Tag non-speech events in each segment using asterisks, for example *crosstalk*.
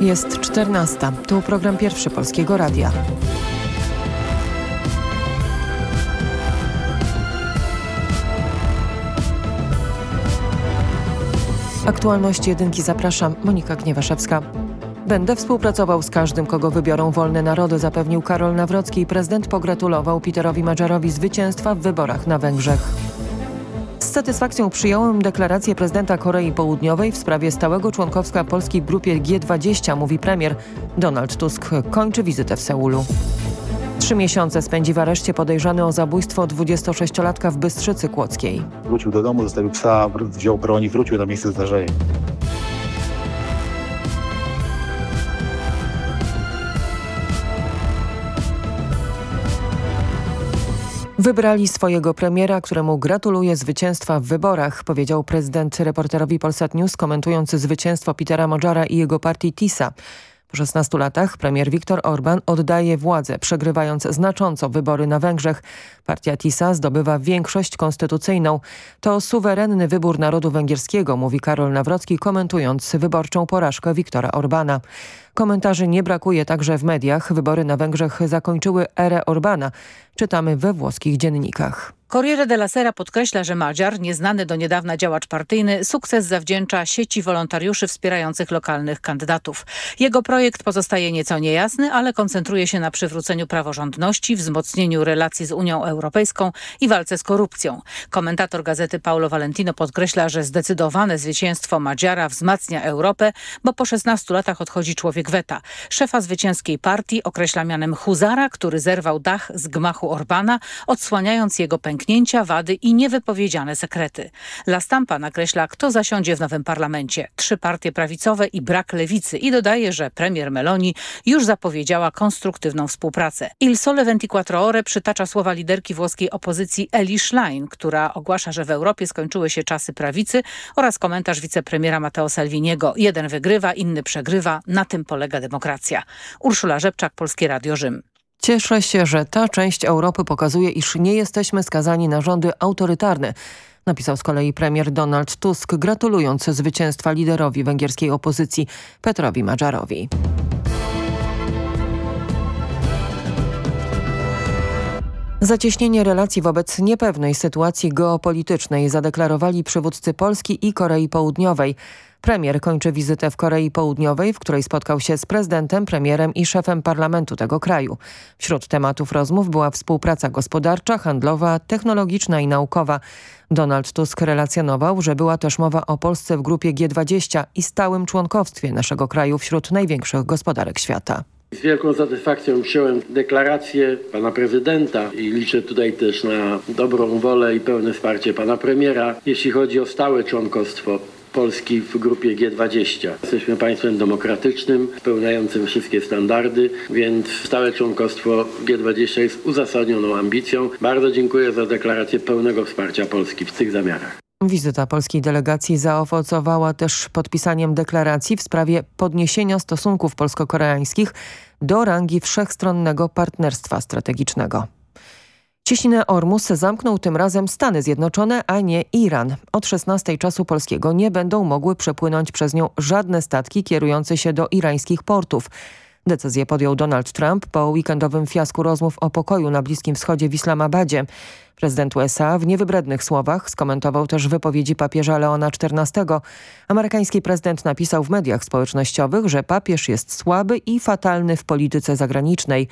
Jest 14. Tu program pierwszy Polskiego Radia. Aktualności jedynki zapraszam Monika Gniewaszewska. Będę współpracował z każdym, kogo wybiorą wolne narody, zapewnił Karol Nawrocki prezydent pogratulował Peterowi Madżarowi zwycięstwa w wyborach na Węgrzech. Z satysfakcją przyjąłem deklarację prezydenta Korei Południowej w sprawie stałego członkowstwa Polski w grupie G20, mówi premier. Donald Tusk kończy wizytę w Seulu. Trzy miesiące spędzi w areszcie podejrzany o zabójstwo 26-latka w Bystrzycy Kłodzkiej. Wrócił do domu, zostawił psa, wziął broń i wrócił na miejsce zdarzenia. Wybrali swojego premiera, któremu gratuluje zwycięstwa w wyborach, powiedział prezydent reporterowi Polsat News, komentując zwycięstwo Petera Modżara i jego partii TISA. Po 16 latach premier Viktor Orban oddaje władzę, przegrywając znacząco wybory na Węgrzech. Partia TISA zdobywa większość konstytucyjną. To suwerenny wybór narodu węgierskiego, mówi Karol Nawrocki, komentując wyborczą porażkę Viktora Orbana. Komentarzy nie brakuje także w mediach. Wybory na Węgrzech zakończyły erę Orbana. Czytamy we włoskich dziennikach. Corriere della Sera podkreśla, że Madziar, nieznany do niedawna działacz partyjny, sukces zawdzięcza sieci wolontariuszy wspierających lokalnych kandydatów. Jego projekt pozostaje nieco niejasny, ale koncentruje się na przywróceniu praworządności, wzmocnieniu relacji z Unią Europejską i walce z korupcją. Komentator gazety Paulo Valentino podkreśla, że zdecydowane zwycięstwo Madziara wzmacnia Europę, bo po 16 latach odchodzi człowiek Szefa zwycięskiej partii określa mianem Huzara, który zerwał dach z gmachu Orbana, odsłaniając jego pęknięcia, wady i niewypowiedziane sekrety. La Stampa nakreśla, kto zasiądzie w nowym parlamencie. Trzy partie prawicowe i brak lewicy i dodaje, że premier Meloni już zapowiedziała konstruktywną współpracę. Il Sole 24 Ore przytacza słowa liderki włoskiej opozycji Eli Schlein, która ogłasza, że w Europie skończyły się czasy prawicy oraz komentarz wicepremiera Matteo Salviniego. Jeden wygrywa, inny przegrywa. Na tym polega demokracja. Urszula Rzepczak, Polskie Radio Rzym. Cieszę się, że ta część Europy pokazuje, iż nie jesteśmy skazani na rządy autorytarne. Napisał z kolei premier Donald Tusk, gratulując zwycięstwa liderowi węgierskiej opozycji Petrowi Madżarowi. Zacieśnienie relacji wobec niepewnej sytuacji geopolitycznej zadeklarowali przywódcy Polski i Korei Południowej. Premier kończy wizytę w Korei Południowej, w której spotkał się z prezydentem, premierem i szefem parlamentu tego kraju. Wśród tematów rozmów była współpraca gospodarcza, handlowa, technologiczna i naukowa. Donald Tusk relacjonował, że była też mowa o Polsce w grupie G20 i stałym członkowstwie naszego kraju wśród największych gospodarek świata. Z wielką satysfakcją przyjąłem deklarację pana prezydenta i liczę tutaj też na dobrą wolę i pełne wsparcie pana premiera, jeśli chodzi o stałe członkostwo Polski w grupie G20. Jesteśmy państwem demokratycznym, spełniającym wszystkie standardy, więc stałe członkostwo G20 jest uzasadnioną ambicją. Bardzo dziękuję za deklarację pełnego wsparcia Polski w tych zamiarach. Wizyta polskiej delegacji zaowocowała też podpisaniem deklaracji w sprawie podniesienia stosunków polsko-koreańskich do rangi wszechstronnego partnerstwa strategicznego. Cieśninę Ormus zamknął tym razem Stany Zjednoczone, a nie Iran. Od 16 czasu polskiego nie będą mogły przepłynąć przez nią żadne statki kierujące się do irańskich portów. Decyzję podjął Donald Trump po weekendowym fiasku rozmów o pokoju na Bliskim Wschodzie w Islamabadzie. Prezydent USA w niewybrednych słowach skomentował też wypowiedzi papieża Leona XIV. Amerykański prezydent napisał w mediach społecznościowych, że papież jest słaby i fatalny w polityce zagranicznej.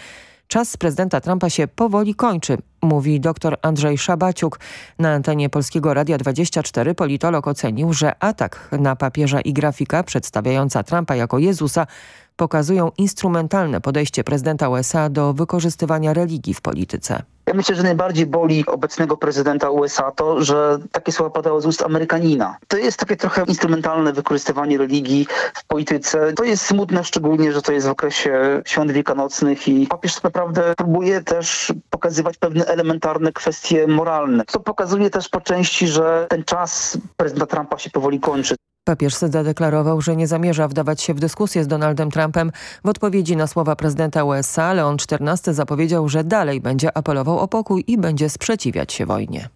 Czas prezydenta Trumpa się powoli kończy, mówi dr Andrzej Szabaciuk. Na antenie Polskiego Radia 24 politolog ocenił, że atak na papieża i grafika przedstawiająca Trumpa jako Jezusa pokazują instrumentalne podejście prezydenta USA do wykorzystywania religii w polityce. Ja myślę, że najbardziej boli obecnego prezydenta USA to, że takie słowa padały z ust Amerykanina. To jest takie trochę instrumentalne wykorzystywanie religii w polityce. To jest smutne, szczególnie, że to jest w okresie świąt wielkanocnych i papież tak naprawdę próbuje też pokazywać pewne elementarne kwestie moralne. To pokazuje też po części, że ten czas prezydenta Trumpa się powoli kończy. Papież zadeklarował, że nie zamierza wdawać się w dyskusję z Donaldem Trumpem. W odpowiedzi na słowa prezydenta USA Leon XIV zapowiedział, że dalej będzie apelował o pokój i będzie sprzeciwiać się wojnie.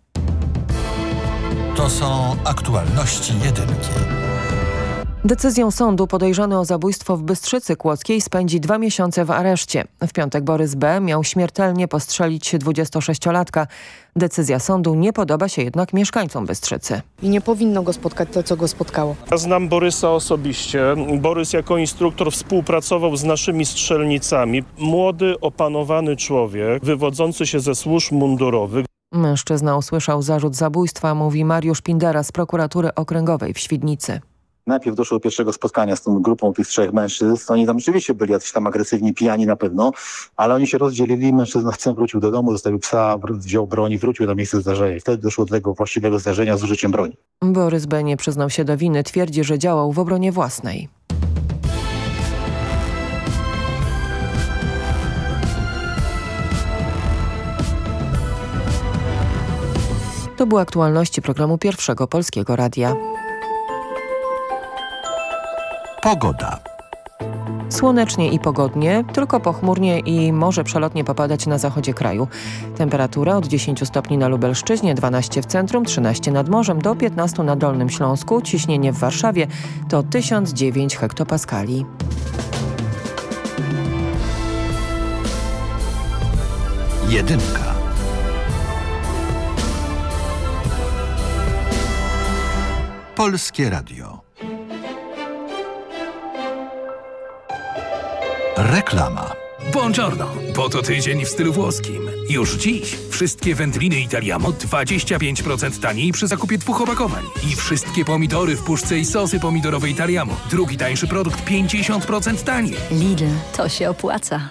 To są aktualności jedynki. Decyzją sądu podejrzany o zabójstwo w Bystrzycy Kłodzkiej spędzi dwa miesiące w areszcie. W piątek Borys B. miał śmiertelnie postrzelić 26-latka. Decyzja sądu nie podoba się jednak mieszkańcom Bystrzycy. I nie powinno go spotkać to, co go spotkało. Ja znam Borysa osobiście. Borys jako instruktor współpracował z naszymi strzelnicami. Młody, opanowany człowiek, wywodzący się ze służb mundurowych. Mężczyzna usłyszał zarzut zabójstwa, mówi Mariusz Pindera z prokuratury okręgowej w Świdnicy. Najpierw doszło do pierwszego spotkania z tą grupą tych trzech mężczyzn. Oni tam rzeczywiście byli jacyś tam agresywni, pijani na pewno, ale oni się rozdzielili. Mężczyzna chcę wrócił do domu, zostawił psa, wziął broń i wrócił do miejsca zdarzenia. I wtedy doszło do tego właściwego zdarzenia z użyciem broni. Borys B. nie przyznał się do winy, twierdzi, że działał w obronie własnej. To były aktualności programu Pierwszego Polskiego Radia. Pogoda. Słonecznie i pogodnie, tylko pochmurnie i może przelotnie popadać na zachodzie kraju. Temperatura od 10 stopni na Lubelszczyźnie, 12 w centrum, 13 nad morzem, do 15 na Dolnym Śląsku. Ciśnienie w Warszawie to 1009 hektopaskali. Jedynka. Polskie Radio. Reklama. Buongiorno, po to tydzień w stylu włoskim. Już dziś wszystkie wędliny Italiamo 25% taniej przy zakupie dwóch opakowań. I wszystkie pomidory w puszce i sosy pomidorowe Italiamo. Drugi tańszy produkt 50% taniej. Lidl, to się opłaca.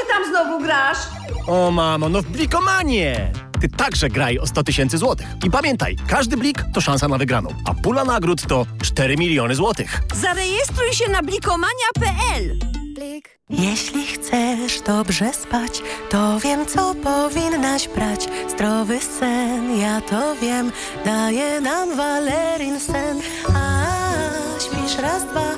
Ty tam znowu grasz? O mamo, no w blikomanie! Ty także graj o 100 tysięcy złotych. I pamiętaj, każdy blik to szansa na wygraną, a pula nagród to 4 miliony złotych. Zarejestruj się na blikomania.pl Blik. Jeśli chcesz dobrze spać, to wiem, co powinnaś brać. Zdrowy sen, ja to wiem, daje nam Valerin sen. A śpisz raz, dwa,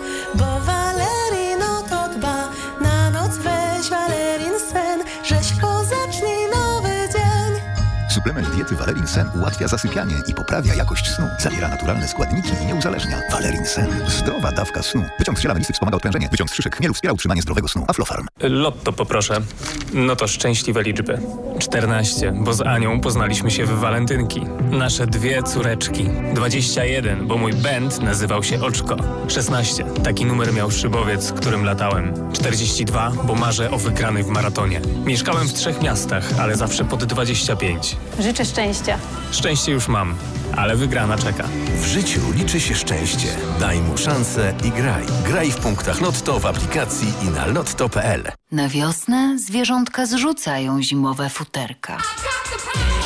Suplement diety Valerin Sen ułatwia zasypianie i poprawia jakość snu. Zawiera naturalne składniki i nie uzależnia. Valerin Sen. Zdrowa dawka snu. Wyciąg z ziela melisy wspomaga odprężenie. Wyciąg z szyszek chmielu wspiera utrzymanie zdrowego snu. Aflofarm. Lotto poproszę. No to szczęśliwe liczby. 14, bo z Anią poznaliśmy się w walentynki. Nasze dwie córeczki. 21, bo mój band nazywał się Oczko. 16, taki numer miał szybowiec, którym latałem. 42, bo marzę o wygranej w maratonie. Mieszkałem w trzech miastach, ale zawsze pod 25. Życzę szczęścia. Szczęście już mam, ale wygrana czeka. W życiu liczy się szczęście. Daj mu szansę i graj. Graj w punktach Lotto w aplikacji i na lotto.pl. Na wiosnę zwierzątka zrzucają zimowe futerka.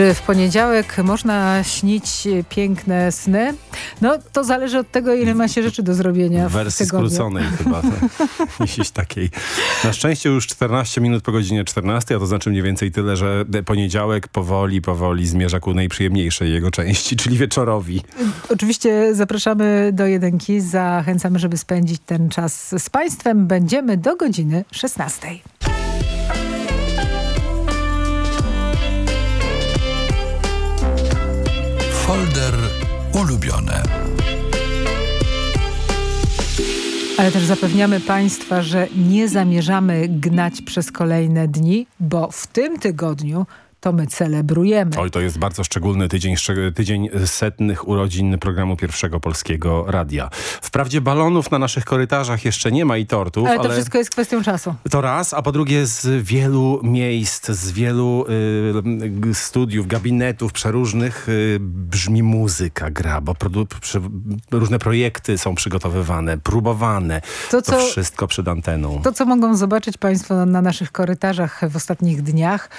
Czy w poniedziałek można śnić piękne sny? No to zależy od tego, ile ma się rzeczy do zrobienia W wersji tygodniu. skróconej chyba. *laughs* Jakiejś takiej. Na szczęście już 14 minut po godzinie 14, a to znaczy mniej więcej tyle, że poniedziałek powoli, powoli zmierza ku najprzyjemniejszej jego części, czyli wieczorowi. Oczywiście zapraszamy do jedynki. Zachęcamy, żeby spędzić ten czas z Państwem. Będziemy do godziny 16. Folder ulubione. Ale też zapewniamy Państwa, że nie zamierzamy gnać przez kolejne dni, bo w tym tygodniu to my celebrujemy. Oj, to jest bardzo szczególny tydzień, tydzień setnych urodzin programu Pierwszego Polskiego Radia. Wprawdzie balonów na naszych korytarzach jeszcze nie ma i tortów, Ale ale... to wszystko jest kwestią czasu. To raz, a po drugie z wielu miejsc, z wielu y, studiów, gabinetów przeróżnych y, brzmi muzyka, gra, bo przy, różne projekty są przygotowywane, próbowane. To, To, co- wszystko przed anteną. To, co mogą zobaczyć Państwo na naszych korytarzach w ostatnich dniach,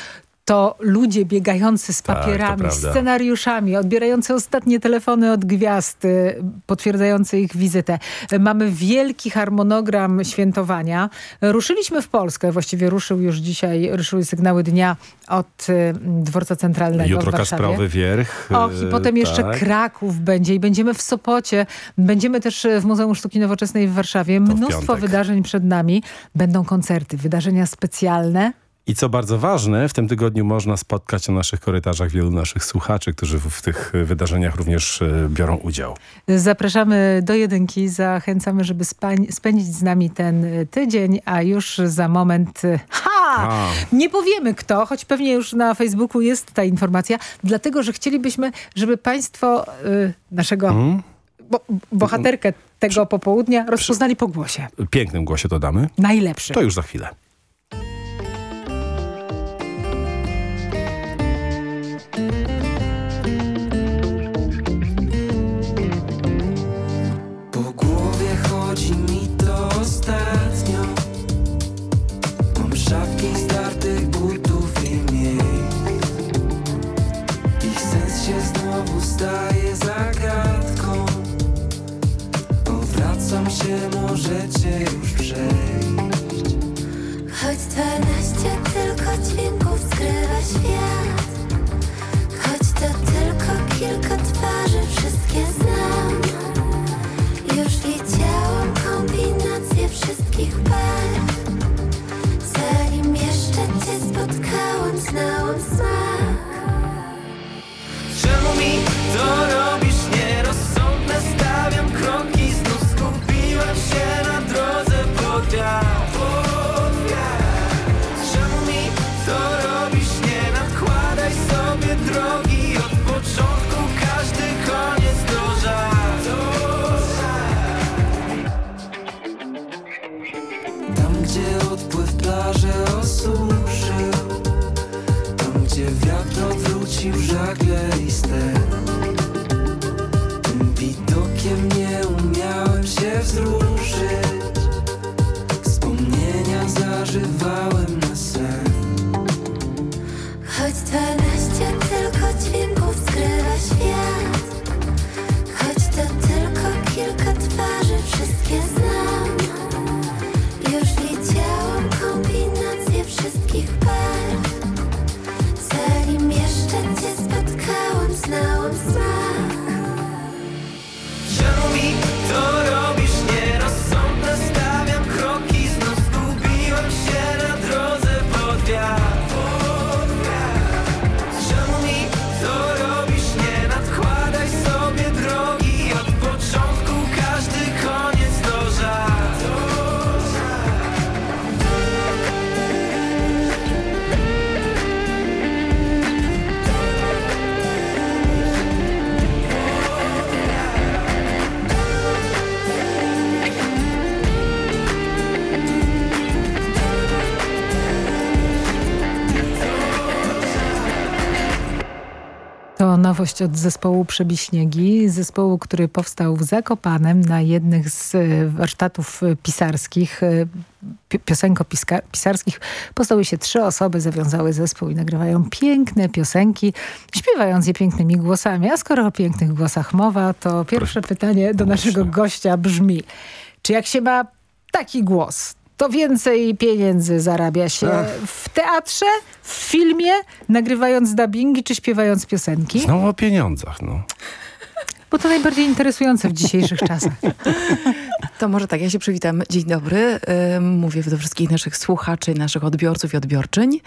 to ludzie biegający z Tak, papierami, prawda. scenariuszami, odbierający ostatnie telefony od gwiazd, y, potwierdzające ich wizytę. Mamy wielki harmonogram świętowania. Ruszyliśmy w Polskę, właściwie ruszył już dzisiaj, ruszyły sygnały dnia od y, Dworca Centralnego Jutro w Warszawie. Kasprowy Wierch. Och, i y, potem jeszcze tak. Kraków będzie i będziemy w Sopocie. Będziemy też w Muzeum Sztuki Nowoczesnej w Warszawie. Mnóstwo wydarzeń przed nami. Będą koncerty, wydarzenia specjalne. I co bardzo ważne, w tym tygodniu można spotkać na naszych korytarzach wielu naszych słuchaczy, którzy w, tych wydarzeniach również y, biorą udział. Zapraszamy do jedynki, zachęcamy, żeby spędzić z nami ten y, tydzień, a już za moment... y, Ha! A. Nie powiemy kto, choć pewnie już na Facebooku jest ta informacja, dlatego, że chcielibyśmy, żeby państwo y, naszego... Mhm. Bo, bohaterkę tego popołudnia rozpoznali po głosie. Pięknym głosie to damy. Najlepszy. To już za chwilę. Znowu staje zagadką Powracam się, możecie już przejść. Dwanaście tylko dźwięków skrywa świat. Choć to tylko kilka twarzy, wszystkie ci łzy To nowość od zespołu Przebiśniegi, zespołu, który powstał w Zakopanem na jednych z e, warsztatów e, pisarskich, e, pi- piosenko-pisarskich. Powstały się trzy osoby, zawiązały zespół i nagrywają piękne piosenki, śpiewając je pięknymi głosami. A skoro o pięknych głosach mowa, to pierwsze pytanie do naszego gościa brzmi. Czy jak się ma taki głos, to więcej pieniędzy zarabia się w teatrze, w filmie, nagrywając dubbingi czy śpiewając piosenki? Znowu o pieniądzach, no. Bo to najbardziej interesujące w dzisiejszych czasach. *laughs* To może tak, ja się przywitam. Dzień dobry. Mówię do wszystkich naszych słuchaczy, naszych odbiorców i odbiorczyń.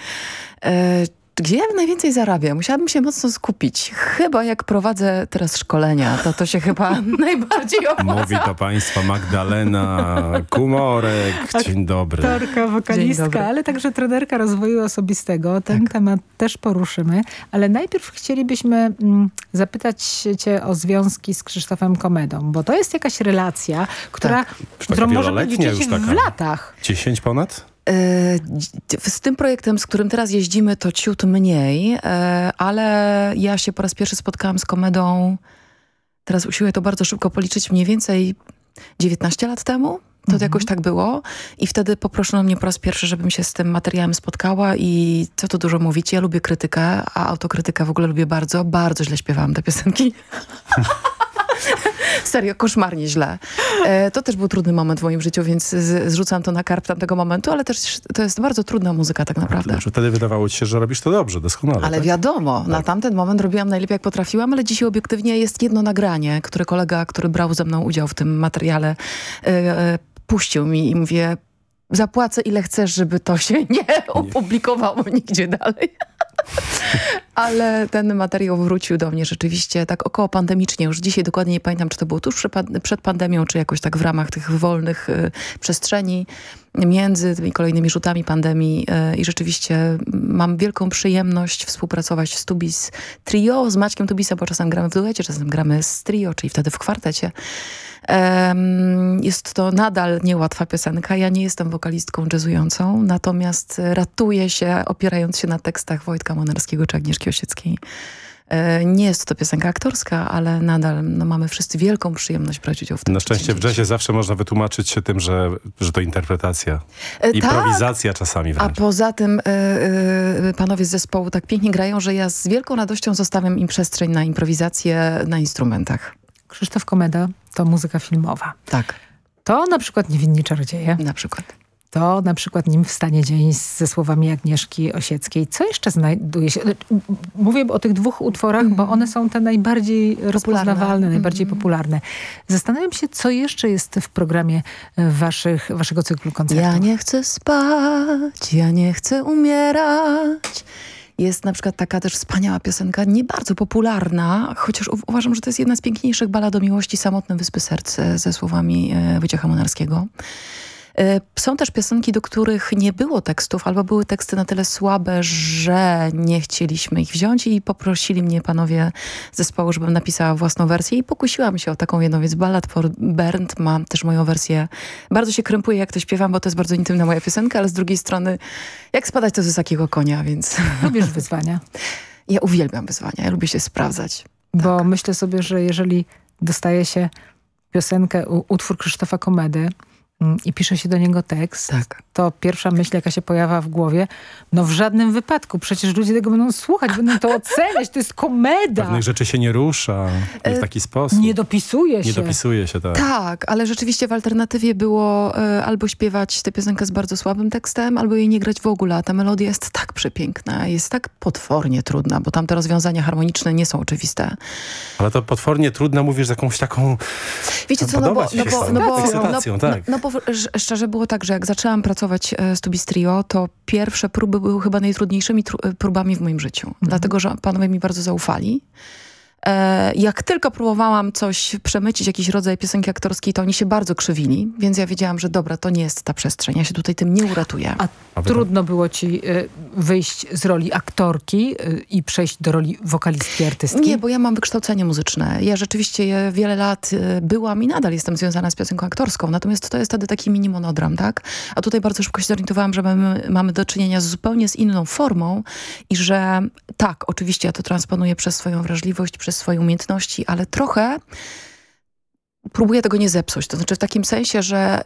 Gdzie ja najwięcej zarabiam? Musiałabym się mocno skupić. Chyba jak prowadzę teraz szkolenia, to to się chyba *laughs* najbardziej opłaca. Mówi to państwa Magdalena Kumorek. *laughs* Dzień dobry. Aktorka, wokalistka, dobry. ale także trenerka rozwoju osobistego. Ten temat też poruszymy. Ale najpierw chcielibyśmy mm, zapytać cię o związki z Krzysztofem Komedą, bo to jest jakaś relacja, która, Już taka którą wieloletnia liczyć już w latach. 10 ponad? Dzi- Z tym projektem, z którym teraz jeździmy, to ciut mniej, e, ale ja się po raz pierwszy spotkałam z komedą, teraz usiłuję to bardzo szybko policzyć, mniej więcej 19 lat temu. To jakoś tak było i wtedy poproszono mnie po raz pierwszy, żebym się z tym materiałem spotkała i co tu dużo mówić, ja lubię krytykę, a autokrytykę w ogóle lubię bardzo. Bardzo źle śpiewałam te piosenki. *laughs* Serio, koszmarnie źle. E, to też był trudny moment w moim życiu, więc z, zrzucam to na karp tamtego momentu, ale też to jest bardzo trudna muzyka tak naprawdę. Znaczy, wtedy wydawało ci się, że robisz to dobrze, doskonale. Ale tak? wiadomo, na tamten moment robiłam najlepiej jak potrafiłam, ale dzisiaj obiektywnie jest jedno nagranie, które kolega, który brał ze mną udział w tym materiale, e, e, puścił mi i mówię, zapłacę ile chcesz, żeby to się *laughs* nie opublikowało nigdzie dalej. *laughs* Ale ten materiał wrócił do mnie rzeczywiście tak około pandemicznie. Już dzisiaj dokładnie nie pamiętam, czy to było tuż przed, pandemią, czy jakoś tak w ramach tych wolnych y, przestrzeni między tymi kolejnymi rzutami pandemii. Y, I rzeczywiście mam wielką przyjemność współpracować z Tubis Trio, z Maćkiem Tubisa, bo czasem gramy w duecie, czasem gramy z trio, czyli wtedy w kwartecie. Jest to nadal niełatwa piosenka. Ja nie jestem wokalistką jazzującą, natomiast ratuję się opierając się na tekstach Wojtka Monarskiego czy Agnieszki Osieckiej. E, Nie jest to piosenka aktorska, ale nadal no, mamy wszyscy wielką przyjemność brać udział w tym. Na szczęście w jazzie zawsze można wytłumaczyć się tym, że, że to interpretacja. E, Improwizacja czasami A wręcz. poza tym e, panowie z zespołu tak pięknie grają, że ja z wielką radością zostawiam im przestrzeń na improwizację na instrumentach. Krzysztof Komeda to muzyka filmowa. Tak. To na przykład Niewinni Czarodzieje. Na przykład. To na przykład Nim wstanie dzień ze słowami Agnieszki Osieckiej. Co jeszcze znajduje się? Mówię o tych dwóch utworach, bo one są te najbardziej rozpoznawalne, najbardziej popularne. Zastanawiam się, co jeszcze jest w programie waszych, waszego cyklu koncertów. Ja nie chcę spać, ja nie chcę umierać. Jest na przykład taka też wspaniała piosenka, nie bardzo popularna, chociaż uważam, że to jest jedna z piękniejszych balad o miłości Samotne Wyspy Serce ze słowami e, Wojciecha Monarskiego. E, Są też piosenki, do których nie było tekstów, albo były teksty na tyle słabe, że nie chcieliśmy ich wziąć i poprosili mnie panowie zespołu, żebym napisała własną wersję i pokusiłam się o taką jedną, więc Ballad for Bernd mam też moją wersję. Bardzo się krępuję, jak to śpiewam, bo to jest bardzo intymna moja piosenka, ale z drugiej strony, jak spadać to z wysokiego konia, więc... *laughs* Lubisz wyzwania? Ja uwielbiam wyzwania, ja lubię się sprawdzać. Bo myślę sobie, że jeżeli dostaje się piosenkę, utwór Krzysztofa Komedy i pisze się do niego tekst, to pierwsza myśl, jaka się pojawia w głowie, no w żadnym wypadku, przecież ludzie tego będą słuchać, będą to oceniać, to jest komeda. Pewnych rzeczy się nie rusza w taki sposób. Nie dopisuje się. Nie dopisuje się, tak. Tak, ale rzeczywiście w alternatywie było e, albo śpiewać tę piosenkę z bardzo słabym tekstem, albo jej nie grać w ogóle. A ta melodia jest tak przepiękna, jest tak potwornie trudna, bo tam te rozwiązania harmoniczne nie są oczywiste. Ale to potwornie trudno mówisz z jakąś taką... Wiecie co, no bo, podoba ci no się bo, z no bo, ekscytacją, no, tak. no, no bo szczerze było tak, że jak zaczęłam pracować e, z Tubis Trio, to pierwsze próby były chyba najtrudniejszymi tru- e, próbami w moim życiu. Dlatego, że panowie mi bardzo zaufali. E, Jak tylko próbowałam coś przemycić, jakiś rodzaj piosenki aktorskiej, to oni się bardzo krzywili, więc ja wiedziałam, że dobra, to nie jest ta przestrzeń, ja się tutaj tym nie uratuję. A trudno było ci y, wyjść z roli aktorki y, i przejść do roli wokalistki, artystki? Nie, bo ja mam wykształcenie muzyczne. Ja rzeczywiście je wiele lat byłam i nadal jestem związana z piosenką aktorską, natomiast to jest wtedy taki mini monodram, tak? A tutaj bardzo szybko się zorientowałam, że mamy, mamy do czynienia z zupełnie z inną formą i że tak, oczywiście ja to transponuję przez swoją wrażliwość, przez swoje umiejętności, ale trochę próbuję tego nie zepsuć. To znaczy w takim sensie, że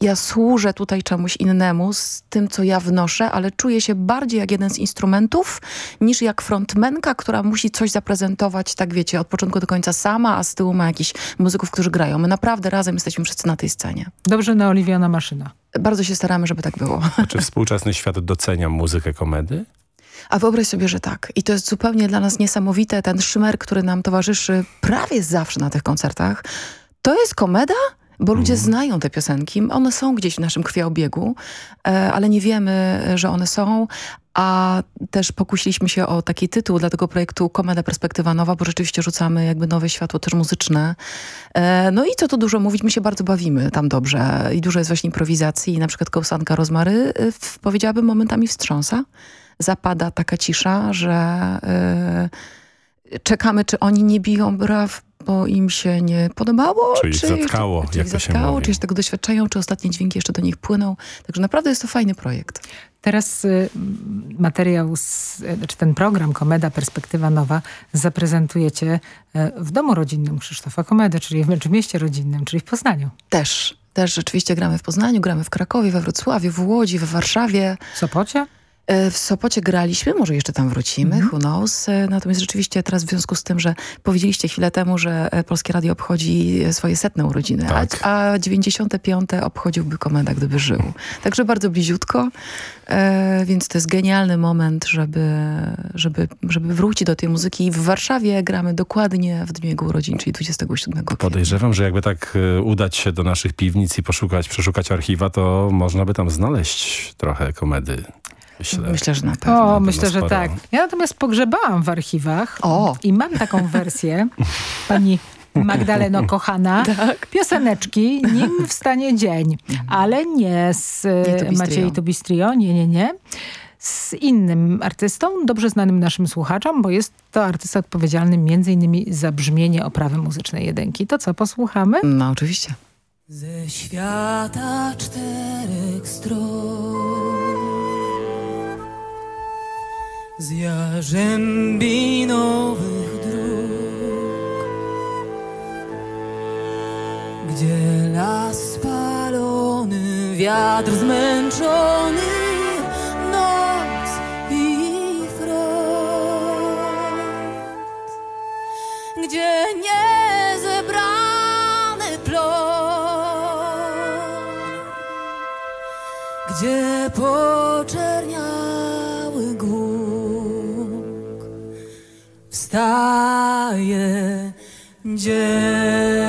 ja służę tutaj czemuś innemu z tym, co ja wnoszę, ale czuję się bardziej jak jeden z instrumentów niż jak frontmenka, która musi coś zaprezentować, tak wiecie, od początku do końca sama, a z tyłu ma jakichś muzyków, którzy grają. My naprawdę razem jesteśmy wszyscy na tej scenie. Dobrze naoliwiona maszyna. Bardzo się staramy, żeby tak było. Czy współczesny świat docenia muzykę komedy? A wyobraź sobie, że tak. I to jest zupełnie dla nas niesamowite. Ten szmer, który nam towarzyszy prawie zawsze na tych koncertach, to jest komeda? Bo ludzie znają te piosenki, one są gdzieś w naszym krwioobiegu, e, ale nie wiemy, że one są, a też pokusiliśmy się o taki tytuł dla tego projektu Komeda Perspektywa Nowa, bo rzeczywiście rzucamy jakby nowe światło też muzyczne. E, No i co tu dużo mówić, my się bardzo bawimy tam dobrze i dużo jest właśnie improwizacji i na przykład kołsanka rozmary, w- powiedziałabym momentami wstrząsa. Zapada taka cisza, że y, czekamy, czy oni nie biją braw, bo im się nie podobało. Czy ich zatkało, czy jak ich to się zatkało, mówi. czy jeszcze tego doświadczają, czy ostatnie dźwięki jeszcze do nich płyną. Także naprawdę jest to fajny projekt. Teraz y, materiał, z, y, znaczy ten program Komeda Perspektywa Nowa zaprezentujecie y, w domu rodzinnym Krzysztofa Komedy, czyli w, czy w mieście rodzinnym, czyli w Poznaniu. Też. Też rzeczywiście gramy w Poznaniu, gramy w Krakowie, we Wrocławiu, w Łodzi, w Warszawie. W Sopocie? E, W Sopocie graliśmy, może jeszcze tam wrócimy, who knows. E, Natomiast rzeczywiście teraz w związku z tym, że powiedzieliście chwilę temu, że e, Polskie Radio obchodzi swoje setne urodziny, Tak. a, a 95. obchodziłby Komenda, gdyby żył. Także bardzo bliziutko, e, więc to jest genialny moment, żeby, żeby, żeby wrócić do tej muzyki. W Warszawie gramy dokładnie w dniu jego urodzin, czyli 27 kwietnia. Podejrzewam, że jakby tak udać się do naszych piwnic i poszukać, przeszukać archiwa, to można by tam znaleźć trochę komedy. Myślę, Myślę, że na O, myślę, że tak. Ja natomiast pogrzebałam w archiwach i mam taką wersję pani Magdaleno kochana, *laughs* pioseneczki Nim wstanie dzień, ale nie z Nie e, Maciej Trio. Tubistrio, nie, nie, nie. Z innym artystą, dobrze znanym naszym słuchaczom, bo jest to artysta odpowiedzialny między innymi za brzmienie oprawy muzycznej jedynki. To co, posłuchamy? No, oczywiście. Ze świata czterech stron Z jarzębinowych dróg Gdzie las spalony, wiatr zmęczony wstaje dzień.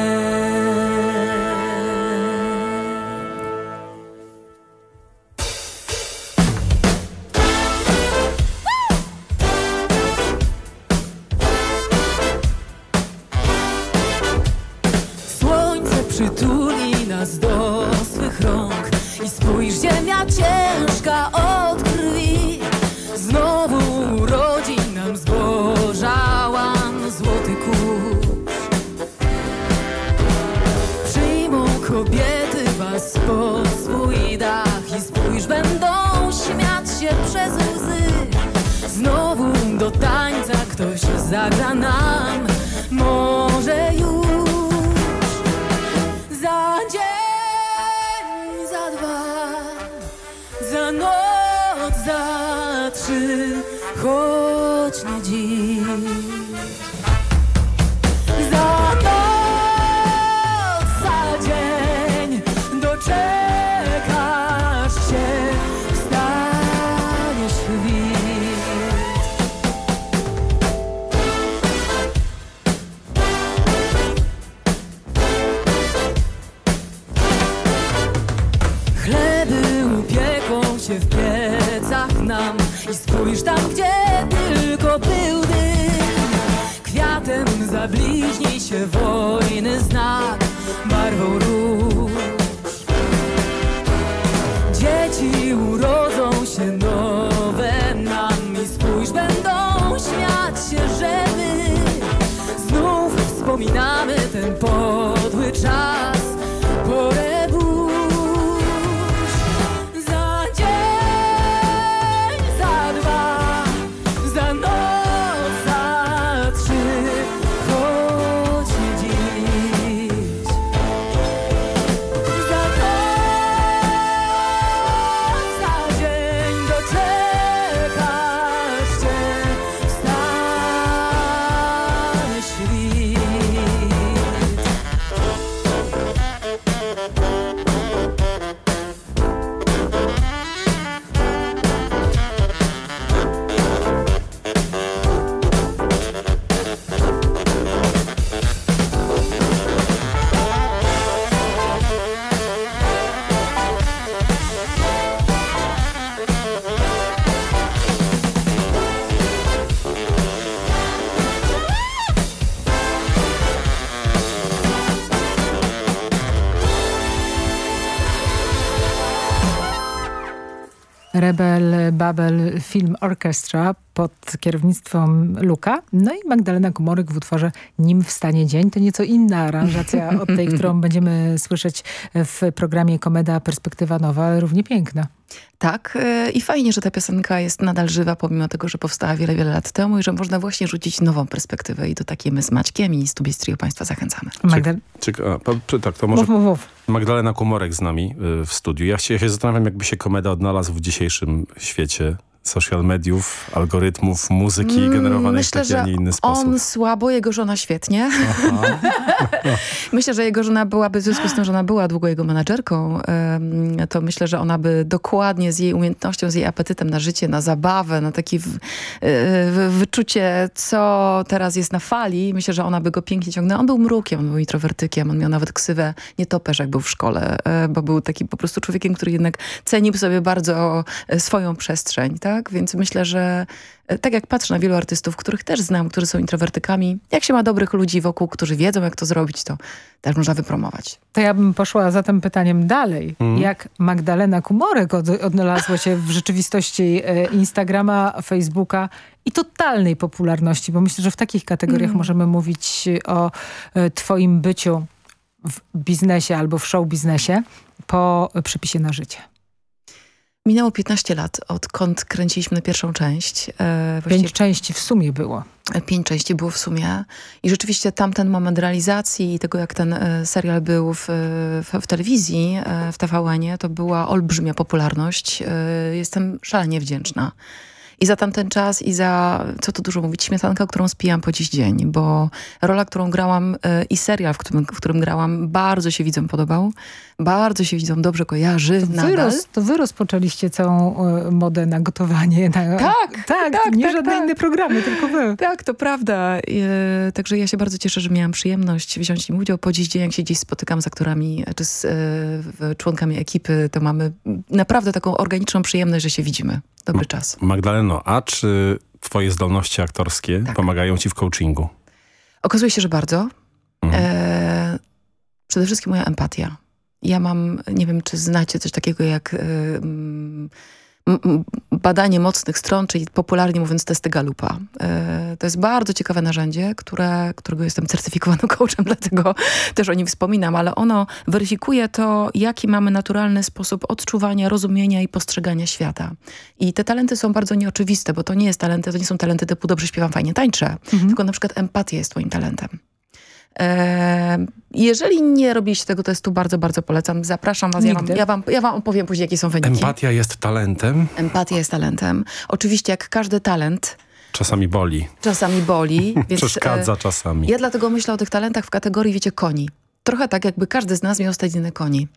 Się przez łzy. Znowu do tańca ktoś zagra nam. Może już Chleby upieką się w piecach nam I spójrz tam, gdzie tylko był dym Kwiatem zabliźni się wojny znak Barwą róż Dzieci urodzą się nowe nam I spójrz, będą śmiać się, że my Znów wspominamy ten podły Babel Film Orchestra pod kierownictwem Luka. No i Magdalena Kumoryk w utworze Nim wstanie dzień. To nieco inna aranżacja od tej, którą będziemy słyszeć w programie Komeda Perspektywa Nowa, ale równie piękna. Tak e, i fajnie, że ta piosenka jest nadal żywa, pomimo tego, że powstała wiele, wiele lat temu i że można właśnie rzucić nową perspektywę i do takiej my z Maćkiem i Stubies Trio Państwa zachęcamy. Magdal Ciek a, pa- czy tak, to może Mów, mów, mów. Magdalena Kumorek z nami y, w studiu. Ja się, ja się zastanawiam, jakby się komeda odnalazł w dzisiejszym świecie social mediów, algorytmów, muzyki Mm, generowanej Myślę, w taki, a nie inny sposób. on słabo, jego żona świetnie. *laughs* myślę, że jego żona byłaby, w związku z tym, że ona była długo jego menadżerką, to myślę, że ona by dokładnie z jej umiejętnością, z jej apetytem na życie, na zabawę, na takie w, wyczucie, co teraz jest na fali, myślę, że ona by go pięknie ciągnęła. On był mrukiem, on był introwertykiem, on miał nawet ksywę nietoperz, jak był w szkole, e, bo był taki po prostu człowiekiem, który jednak cenił sobie bardzo e, swoją przestrzeń, tak? Więc myślę, że e, tak jak patrzę na wielu artystów, których też znam, którzy są introwertykami, jak się ma dobrych ludzi wokół, którzy wiedzą, jak to zrobić, to też można wypromować. To ja bym poszła za tym pytaniem dalej. Mhm. Jak Magdalena Kumorek od, odnalazła się w rzeczywistości e, Instagrama, Facebooka i totalnej popularności, bo myślę, że w takich kategoriach Mhm. możemy mówić o e, twoim byciu w biznesie albo w show biznesie po przepisie na życie. Minęło 15 lat, odkąd kręciliśmy pierwszą część. E, Pięć części w sumie było. Pięć części było w sumie. I rzeczywiście tamten moment realizacji i tego, jak ten e, serial był w, w, w telewizji, e, w TVN-ie, to była olbrzymia popularność. E, jestem szalenie wdzięczna. I za tamten czas i za, co tu dużo mówić, śmietanka, którą spijam po dziś dzień, bo rola, którą grałam e, i serial, w którym, w którym grałam, bardzo się widzom podobał. Bardzo się widzom dobrze kojarzy To nadal. to wy rozpoczęliście całą e, modę na gotowanie. Na, Tak, tak, tak, nie tak, żadne tak. inne programy, tylko wy. Tak, to prawda. E, także ja się bardzo cieszę, że miałam przyjemność wziąć w nim udział. Po dziś dzień, jak się gdzieś spotykam z aktorami czy z e, członkami ekipy, to mamy naprawdę taką organiczną przyjemność, że się widzimy. Dobry czas. Magdaleno, a czy twoje zdolności aktorskie Tak. pomagają ci w coachingu? Okazuje się, że bardzo. Mhm. E, przede wszystkim moja empatia. Ja mam, nie wiem, czy znacie coś takiego jak badanie mocnych stron, czyli popularnie mówiąc testy Galupa. E, to jest bardzo ciekawe narzędzie, które, którego jestem certyfikowanym *laughs* coachem, dlatego też o nim wspominam, ale ono weryfikuje to, jaki mamy naturalny sposób odczuwania, rozumienia i postrzegania świata. I te talenty są bardzo nieoczywiste, bo to nie jest talenty, to nie są talenty typu dobrze śpiewam, fajnie tańczę, tylko na przykład empatia jest moim talentem. Jeżeli nie robiliście tego testu, bardzo, bardzo polecam. Zapraszam was. Ja wam, ja, wam, ja wam opowiem później, jakie są wyniki. Empatia jest talentem, Empatia jest talentem. Oczywiście, jak każdy talent, czasami boli, czasami boli. *laughs* więc, przeszkadza e, czasami. Ja dlatego myślę o tych talentach w kategorii, wiecie, koni. Trochę tak, jakby każdy z nas miał stadninę koni.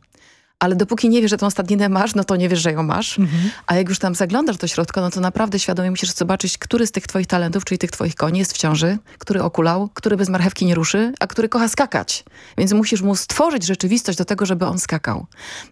Ale dopóki nie wiesz, że tą stadninę masz, no to nie wiesz, że ją masz. A jak już tam zaglądasz do środka, no to naprawdę świadomie musisz zobaczyć, który z tych twoich talentów, czyli tych twoich koni jest w ciąży, który okulał, który bez marchewki nie ruszy, a który kocha skakać. Więc musisz mu stworzyć rzeczywistość do tego, żeby on skakał.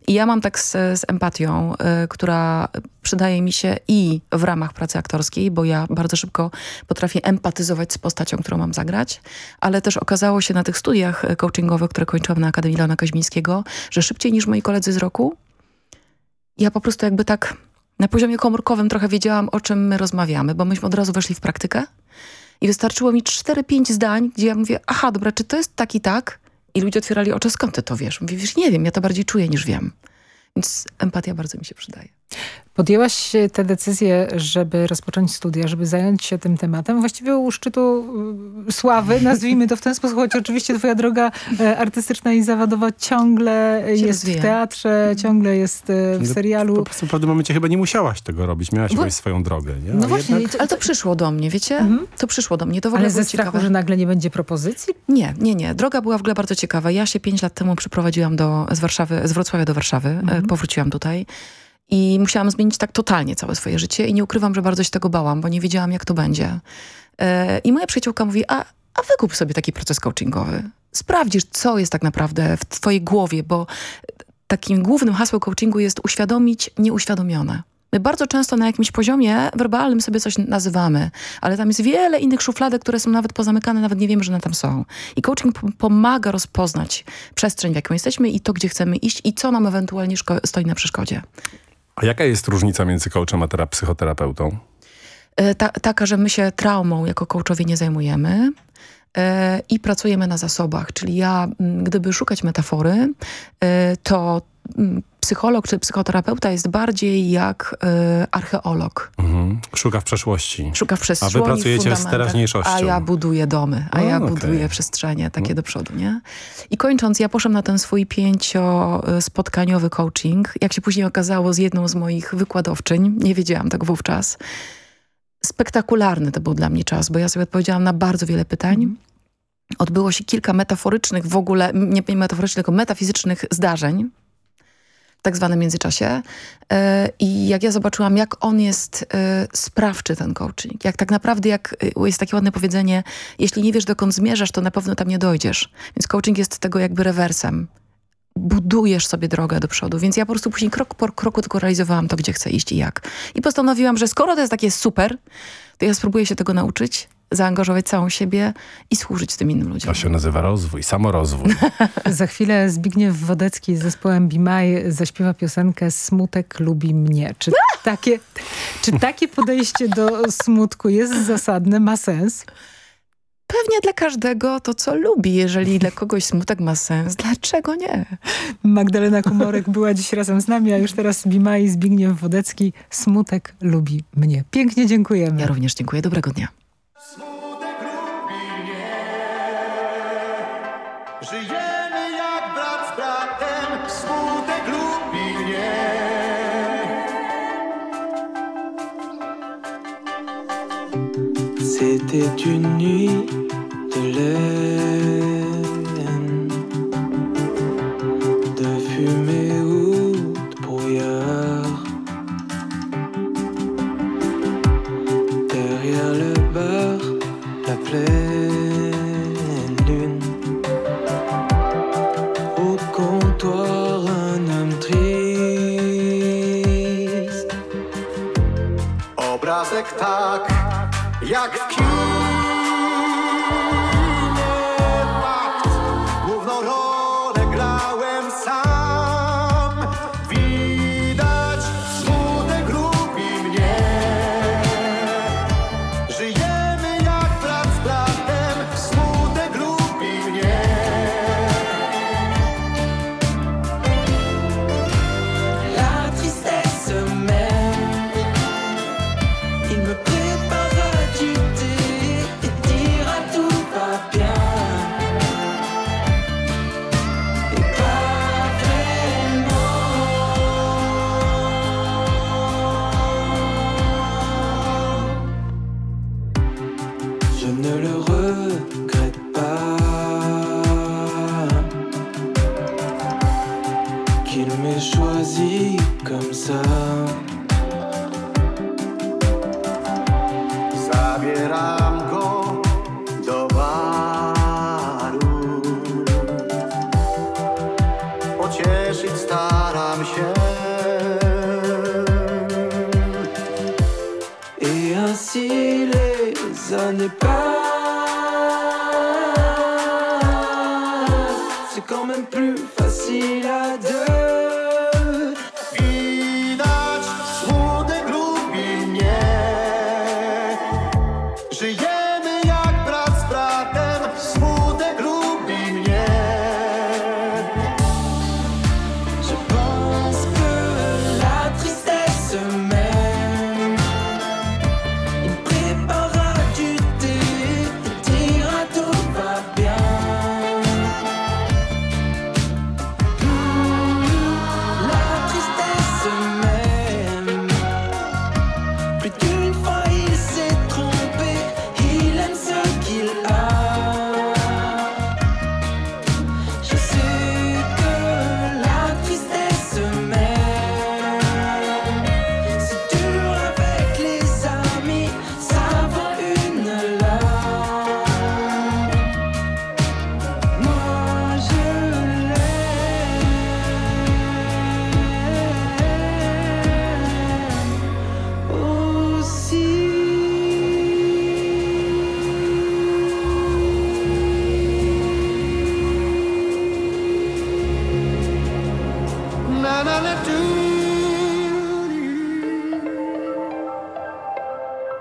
I ja mam tak z, z empatią, y, która przydaje mi się i w ramach pracy aktorskiej, bo ja bardzo szybko potrafię empatyzować z postacią, którą mam zagrać, ale też okazało się na tych studiach e, coachingowych, które kończyłam na Akademii Leona Kaźmińskiego, że szybciej niż moi koledzy z roku, ja po prostu jakby tak na poziomie komórkowym trochę wiedziałam, o czym my rozmawiamy, bo myśmy od razu weszli w praktykę i wystarczyło mi 4-5 zdań, gdzie ja mówię, aha, dobra, czy to jest tak i tak? I ludzie otwierali oczy, skąd ty to wiesz? Mówię, wiesz, nie wiem, ja to bardziej czuję niż wiem. Więc empatia bardzo mi się przydaje. Podjęłaś tę decyzję, żeby rozpocząć studia, żeby zająć się tym tematem. Właściwie u szczytu y, sławy, *laughs* nazwijmy to w ten sposób, choć oczywiście twoja droga e, artystyczna i zawodowa ciągle jest rozwija. w teatrze, ciągle jest e, w No, serialu. Po prostu w pewnym momencie chyba nie musiałaś tego robić. Miałaś Bo- swoją drogę, nie? No właśnie, jednak- ale to przyszło do mnie, wiecie? To przyszło do mnie, to w ogóle Ale ze strachu, ciekawe. że nagle nie będzie propozycji? Nie, nie, nie. Droga była w ogóle bardzo ciekawa. Ja się pięć lat temu przyprowadziłam do, z Warszawy, z Wrocławia do Warszawy. E, Powróciłam tutaj. I musiałam zmienić tak totalnie całe swoje życie i nie ukrywam, że bardzo się tego bałam, bo nie wiedziałam, jak to będzie. E, I moja przyjaciółka mówi, a, a wykup sobie taki proces coachingowy. Sprawdzisz, co jest tak naprawdę w twojej głowie, bo takim głównym hasłem coachingu jest uświadomić nieuświadomione. My bardzo często na jakimś poziomie werbalnym sobie coś nazywamy, ale tam jest wiele innych szufladek, które są nawet pozamykane, nawet nie wiemy, że one tam są. I coaching pomaga rozpoznać przestrzeń, w jaką jesteśmy i to, gdzie chcemy iść i co nam ewentualnie stoi na przeszkodzie. A jaka jest różnica między coachem a tera- psychoterapeutą? E, Ta, taka, że my się traumą jako coachowie nie zajmujemy e, i pracujemy na zasobach. Czyli ja, gdyby szukać metafory, e, to psycholog czy psychoterapeuta jest bardziej jak e, archeolog. Mhm. Szuka w przeszłości. Szuka w A przestrzeni, wy pracujecie z teraźniejszością. A ja buduję domy, a ja okej. buduję przestrzenie takie do przodu, nie? I kończąc, ja poszłam na ten swój pięcio-spotkaniowy coaching. Jak się później okazało z jedną z moich wykładowczyń, nie wiedziałam tego wówczas. Spektakularny to był dla mnie czas, bo ja sobie odpowiedziałam na bardzo wiele pytań. Odbyło się kilka metaforycznych w ogóle, nie metaforycznych, tylko metafizycznych zdarzeń tak zwanym międzyczasie. E, I jak ja zobaczyłam, jak on jest e, sprawczy, ten coaching, jak tak naprawdę, jak e, jest takie ładne powiedzenie, jeśli nie wiesz, dokąd zmierzasz, to na pewno tam nie dojdziesz. Więc coaching jest tego jakby rewersem. Budujesz sobie drogę do przodu. Więc ja po prostu później krok po kroku tylko realizowałam to, gdzie chcę iść i jak. I postanowiłam, że skoro to jest takie super, to ja spróbuję się tego nauczyć, zaangażować całą siebie i służyć tym innym ludziom. To się nazywa rozwój, samorozwój. *laughs* *laughs* Za chwilę Zbigniew Wodecki z zespołem Bimaj zaśpiewa piosenkę Smutek lubi mnie. Czy *laughs* takie, czy takie podejście do smutku jest zasadne, ma sens? Pewnie dla każdego to, co lubi. Jeżeli dla kogoś smutek ma sens, dlaczego nie? Magdalena Kumorek była dziś razem z nami, a już teraz Bimaj i Zbigniew Wodecki. Smutek lubi mnie. Pięknie dziękujemy. Ja również dziękuję. Dobrego dnia. C'était une nuit de laine, de fumée ou de brouillard. Derrière le bar, la pleine lune. Au comptoir, un homme triste. Obrazek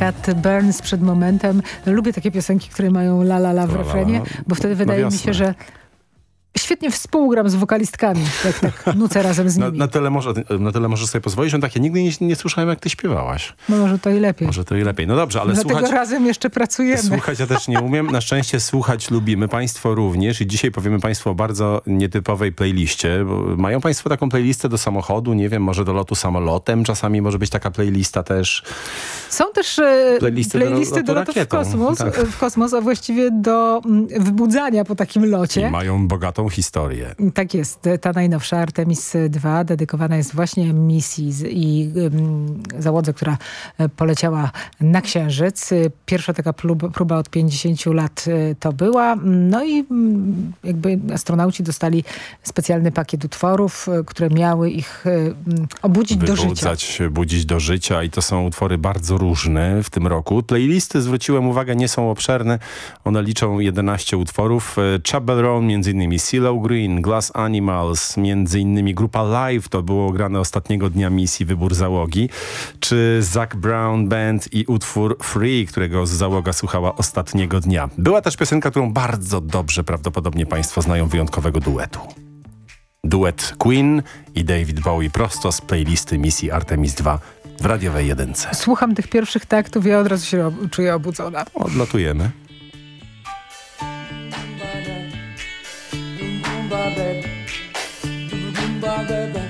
Cat Burns przed momentem. Lubię takie piosenki, które mają la la la w refrenie, bo wtedy wydaje mi się, że współgram z wokalistami, jak tak nucę razem z Na, nimi. na, tyle może, na tyle możesz sobie pozwolić, że tak ja nigdy nie, nie słyszałem, jak ty śpiewałaś. No może to i lepiej. Może to i lepiej. No dobrze, ale Dlatego słuchać... razem jeszcze pracujemy. Słuchać ja też nie umiem. Na szczęście słuchać lubimy. Państwo również. I dzisiaj powiemy Państwu o bardzo nietypowej playliście. Mają Państwo taką playlistę do samochodu? Nie wiem, może do lotu samolotem? Czasami może być taka playlista też. Są też e, Playlisty do playlisty do, lotu lotów w kosmos, Tak. w kosmos, a właściwie do mm, wbudzania po takim I locie. mają bogatą historię. Tak jest. Ta najnowsza Artemis II dedykowana jest właśnie misji i załodze, która e, poleciała na Księżyc. Pierwsza taka próba, od 50 lat y, to była. No i mm, jakby astronauci dostali specjalny pakiet utworów, y, które miały ich obudzić do życia. Wybudzać się, budzić do życia i to są utwory bardzo różne w tym roku. Playlisty, zwróciłem uwagę, nie są obszerne. One liczą 11 utworów. E, Chapel Roan, między innymi CeeLo Green, Glass Animals, między innymi grupa Live, to było grane ostatniego dnia misji Wybór Załogi, czy Zach Brown Band i utwór Free, którego załoga słuchała ostatniego dnia. Była też piosenka, którą bardzo dobrze prawdopodobnie Państwo znają wyjątkowego duetu. Duet Queen i David Bowie prosto z playlisty misji Artemis II w radiowej jedynce. Słucham tych pierwszych taktów, ja od razu się czuję obudzona. Odlatujemy. baby, boom boom ba.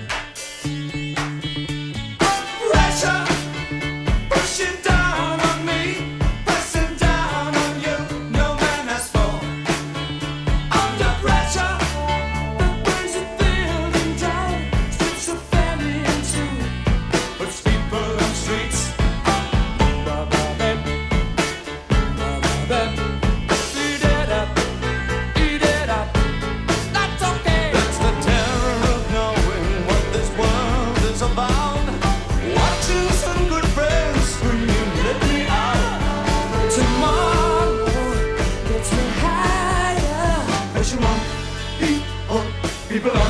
People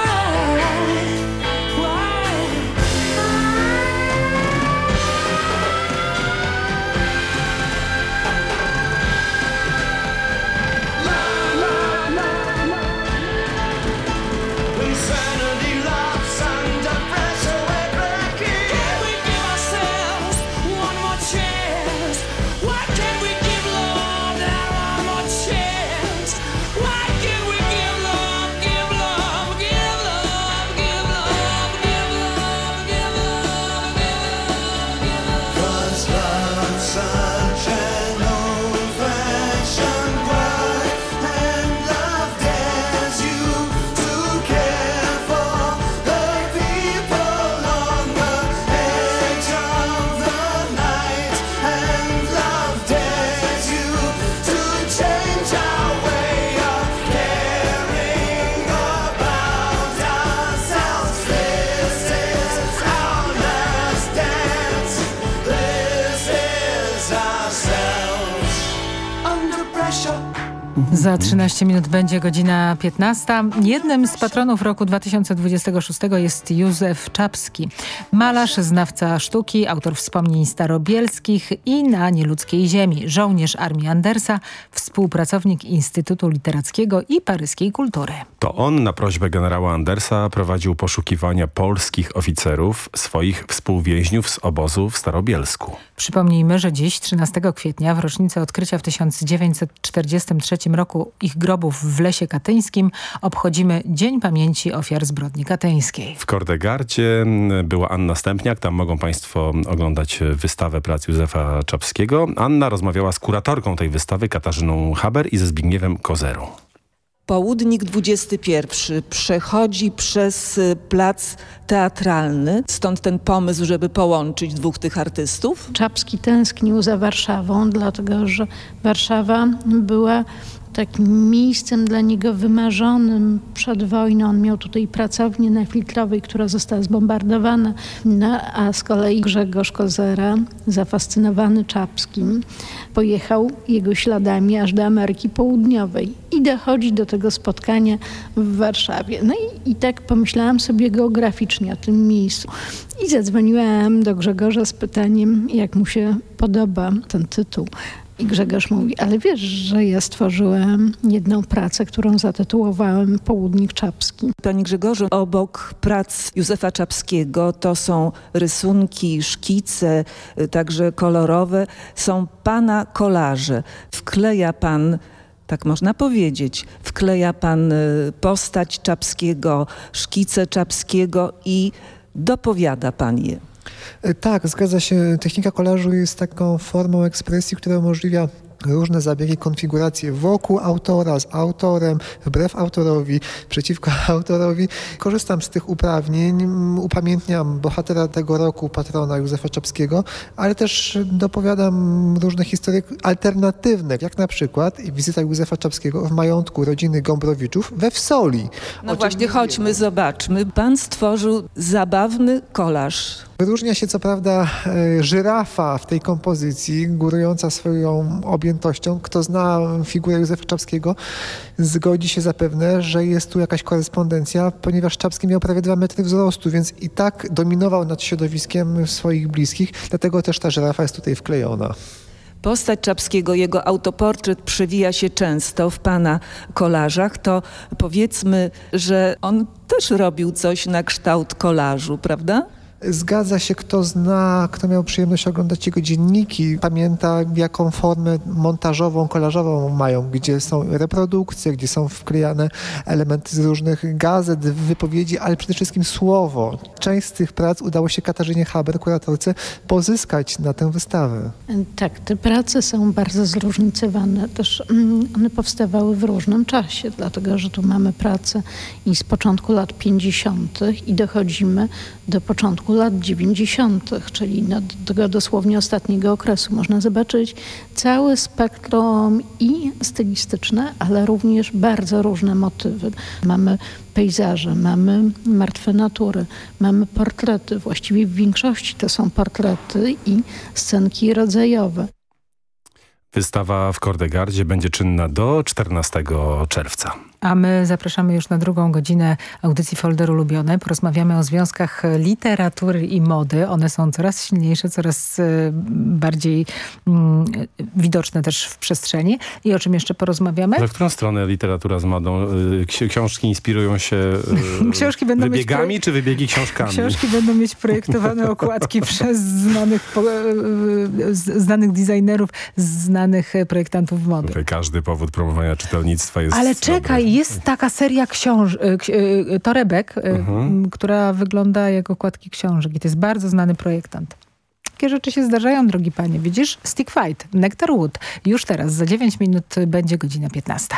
Za 13 minut będzie godzina 15. Jednym z patronów roku 2026 jest Józef Czapski. Malarz, znawca sztuki, autor wspomnień starobielskich i na nieludzkiej ziemi. Żołnierz Armii Andersa, współpracownik Instytutu Literackiego i Paryskiej Kultury. To on na prośbę generała Andersa prowadził poszukiwania polskich oficerów, swoich współwięźniów z obozu w Starobielsku. Przypomnijmy, że dziś, 13 kwietnia, w rocznicę odkrycia w 1943 roku ich grobów w Lesie Katyńskim, obchodzimy Dzień Pamięci Ofiar Zbrodni Katyńskiej. W Kordegardzie była Anna Stępniak, tam mogą Państwo oglądać wystawę prac Józefa Czapskiego. Anna rozmawiała z kuratorką tej wystawy, Katarzyną Haber i ze Zbigniewem Kozerą. Południk XXI przechodzi przez y, plac teatralny, stąd ten pomysł, żeby połączyć dwóch tych artystów. Czapski tęsknił za Warszawą, dlatego że Warszawa była takim miejscem dla niego wymarzonym przed wojną. On miał tutaj pracownię na Filtrowej, która została zbombardowana, no, a z kolei Grzegorz Kozera, zafascynowany Czapskim, pojechał jego śladami aż do Ameryki Południowej i dochodzi do tego spotkania w Warszawie. No i, i tak pomyślałam sobie geograficznie o tym miejscu. I zadzwoniłam do Grzegorza z pytaniem, jak mu się podoba ten tytuł. I Grzegorz mówi, ale wiesz, że ja stworzyłem jedną pracę, którą zatytułowałem Południk Czapski. Panie Grzegorzu, obok prac Józefa Czapskiego to są rysunki, szkice, y, także kolorowe, są pana kolaże. Wkleja pan tak można powiedzieć. Wkleja pan y, postać Czapskiego, szkice Czapskiego i dopowiada pan je. Tak, zgadza się. Technika kolażu jest taką formą ekspresji, która umożliwia różne zabiegi, konfiguracje wokół autora, z autorem, wbrew autorowi, przeciwko *laughs* autorowi. Korzystam z tych uprawnień, upamiętniam bohatera tego roku, patrona Józefa Czapskiego, ale też dopowiadam różne historie alternatywne, jak na przykład wizyta Józefa Czapskiego w majątku rodziny Gombrowiczów we Wsoli. No właśnie, chodźmy, zobaczmy. Pan stworzył zabawny kolaż. Wyróżnia się co prawda e, żyrafa w tej kompozycji, górująca swoją objętością. Kto zna figurę Józefa Czapskiego, zgodzi się zapewne, że jest tu jakaś korespondencja, ponieważ Czapski miał prawie 2 metry wzrostu, więc i tak dominował nad środowiskiem swoich bliskich, dlatego też ta żyrafa jest tutaj wklejona. Postać Czapskiego, jego autoportret przewija się często w pana kolażach, to powiedzmy, że on też robił coś na kształt kolażu, prawda? Zgadza się, kto zna, kto miał przyjemność oglądać jego dzienniki, pamięta jaką formę montażową, kolażową mają, gdzie są reprodukcje, gdzie są wklejane elementy z różnych gazet, wypowiedzi, ale przede wszystkim słowo. Część z tych prac udało się Katarzynie Haber, kuratorce, pozyskać na tę wystawę. Tak, te prace są bardzo zróżnicowane. Też mm, one powstawały w różnym czasie, dlatego że tu mamy pracę i z początku lat 50. i dochodzimy do początku lat 90., czyli no, tego dosłownie ostatniego okresu. Można zobaczyć całe spektrum i stylistyczne, ale również bardzo różne motywy. Mamy pejzaże, mamy martwe natury, mamy portrety. Właściwie w większości to są portrety i scenki rodzajowe. Wystawa w Kordegardzie będzie czynna do 14 czerwca. A my zapraszamy już na drugą godzinę audycji Folder Ulubione. Porozmawiamy o związkach literatury i mody. One są coraz silniejsze, coraz e, bardziej mm, widoczne też w przestrzeni. I o czym jeszcze porozmawiamy? W którą stronę literatura z modą? Ksi- Książki inspirują się y, *laughs* Książki będą mieć wybiegami pro- czy wybiegi książkami? Książki będą mieć projektowane *laughs* okładki przez znanych, e, e, znanych designerów, znanych projektantów mody. Tutaj każdy powód promowania czytelnictwa jest... Ale czekaj, jest taka seria książ e, ksi- e, torebek, Mhm. która wygląda jak okładki książek i to jest bardzo znany projektant. Takie rzeczy się zdarzają, drogi panie. Widzisz? Stick Fight, Nectar Wood. Już teraz, za 9 minut będzie godzina 15.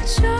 Just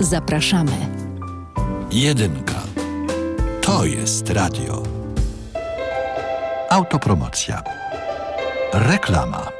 Zapraszamy. Jedynka. To jest radio. Autopromocja. Reklama.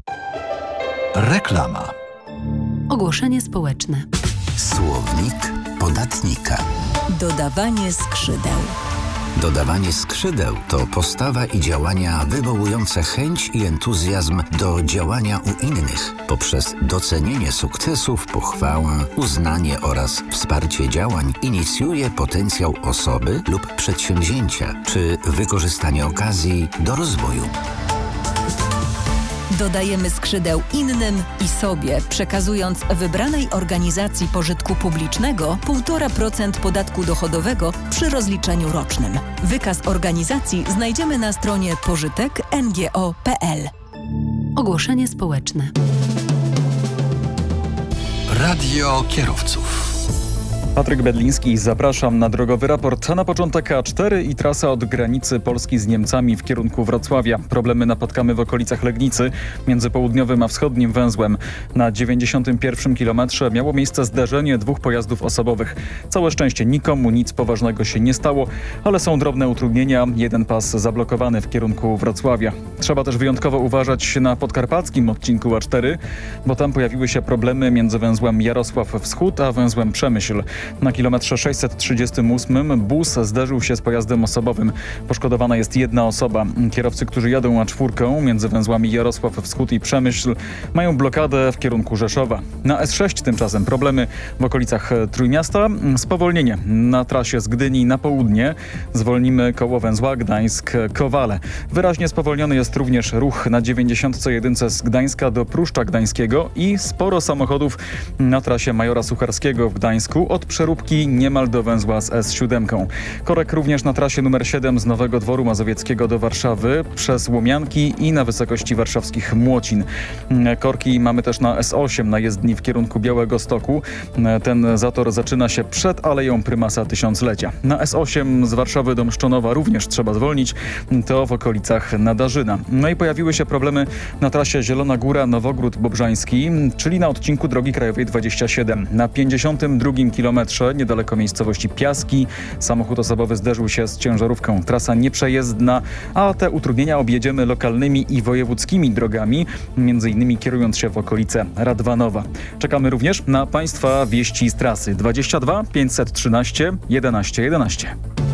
Reklama. Ogłoszenie społeczne. Słownik podatnika. Dodawanie skrzydeł. Dodawanie skrzydeł to postawa i działania wywołujące chęć i entuzjazm do działania u innych poprzez docenienie sukcesów, pochwałę, uznanie oraz wsparcie działań inicjuje potencjał osoby lub przedsięwzięcia czy wykorzystanie okazji do rozwoju. Dodajemy skrzydeł innym i sobie, przekazując wybranej organizacji pożytku publicznego 1,5% podatku dochodowego przy rozliczeniu rocznym. Wykaz organizacji znajdziemy na stronie pożytek.ngo.pl. Ogłoszenie społeczne. Radio kierowców. Patryk Bedliński, zapraszam na drogowy raport. A na początek A4 i trasa od granicy Polski z Niemcami w kierunku Wrocławia. Problemy napotkamy w okolicach Legnicy, między południowym a wschodnim węzłem. Na 91 kilometrze miało miejsce zderzenie dwóch pojazdów osobowych. Całe szczęście nikomu nic poważnego się nie stało, ale są drobne utrudnienia. Jeden pas zablokowany w kierunku Wrocławia. Trzeba też wyjątkowo uważać na podkarpackim odcinku A4, bo tam pojawiły się problemy między węzłem Jarosław Wschód a węzłem Przemyśl. Na kilometrze 638 bus zderzył się z pojazdem osobowym. Poszkodowana jest jedna osoba. Kierowcy, którzy jadą A4 między węzłami Jarosław Wschód i Przemyśl mają blokadę w kierunku Rzeszowa. Na S6 tymczasem problemy w okolicach Trójmiasta. Spowolnienie na trasie z Gdyni na południe. Zwolnimy koło węzła Gdańsk-Kowale. Wyraźnie spowolniony jest również ruch na 91 z Gdańska do Pruszcza Gdańskiego i sporo samochodów na trasie Majora Sucharskiego w Gdańsku od przeróbki niemal do węzła z S7. Korek również na trasie numer 7 z Nowego Dworu Mazowieckiego do Warszawy przez Łomianki i na wysokości warszawskich Młocin. Korki mamy też na S8 na jezdni w kierunku Białego Stoku. Ten zator zaczyna się przed Aleją Prymasa Tysiąclecia. Na S8 z Warszawy do Mszczonowa również trzeba zwolnić. To w okolicach Nadarzyna. No i pojawiły się problemy na trasie Zielona Góra Nowogród Bobrzański, czyli na odcinku drogi krajowej 27. Na 52 km kilometrze niedaleko miejscowości Piaski. Samochód osobowy zderzył się z ciężarówką. Trasa nieprzejezdna, a te utrudnienia objedziemy lokalnymi i wojewódzkimi drogami, innymi kierując się w okolice Radwanowa. Czekamy również na Państwa wieści z trasy 22 513 11 11.